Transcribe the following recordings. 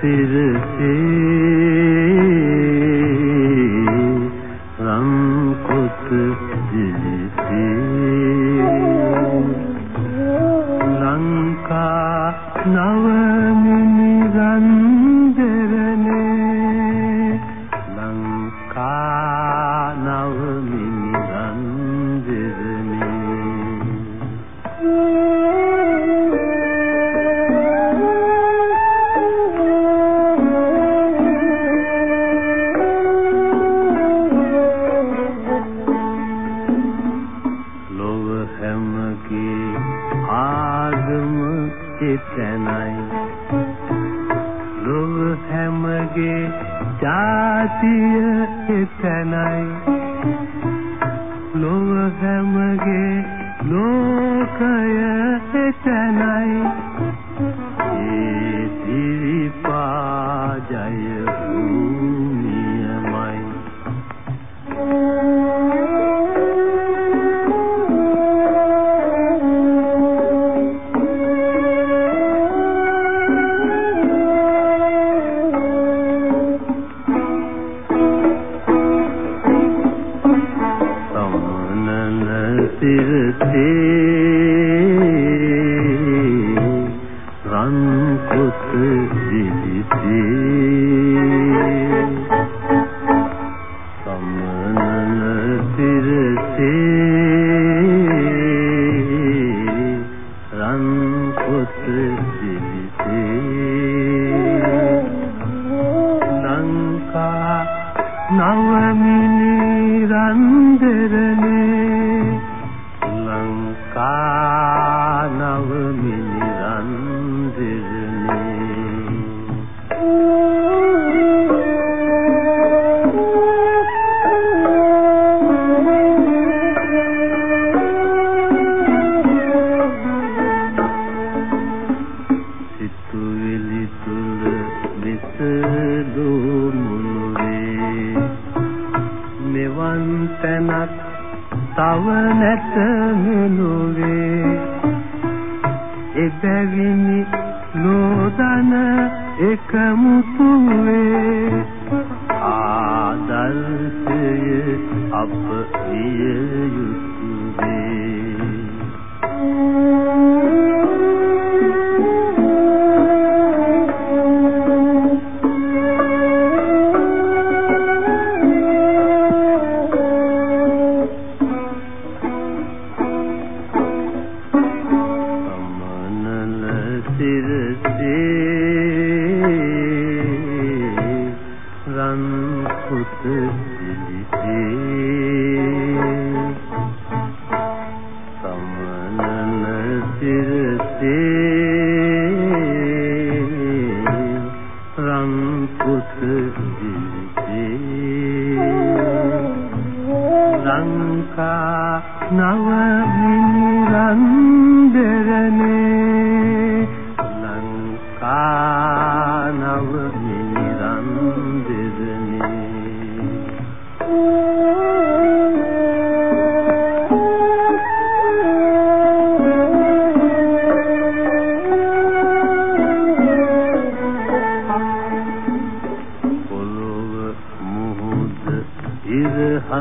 sir se එතනයි. ලොව හැමගේ ජාතිය එතනයි. ලොව හැමගේ ලෝකය එතනයි. ඒ දිවිපා ජය ලංකා නව මිනිරන් තැනක් තව නැත මෙලොවේ එබැවිනි නෝදන එකමුතු වේ ආදර්ශයේ අප විය යුතුය පුත පිළිසේ සමනන සිරසේ රම් පුත පිළිසේ ලංකා නව මිනිරන් දෙරනේ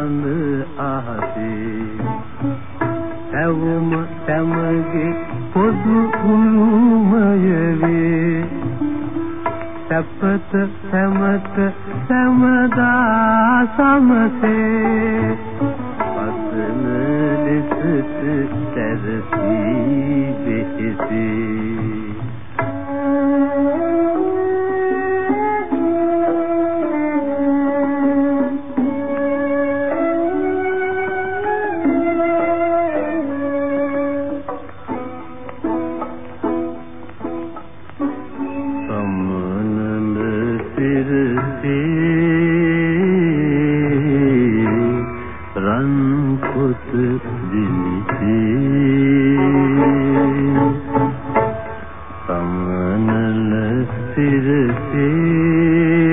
සඳ අහසේ ඇවුම සමගේ පොදු උළුමය වේ. සපත සමත සමදා සමසේ. පතන ලෙසට සැරසී බෙහෙසේ පොත දිනිකේ සමනල සිරසේ.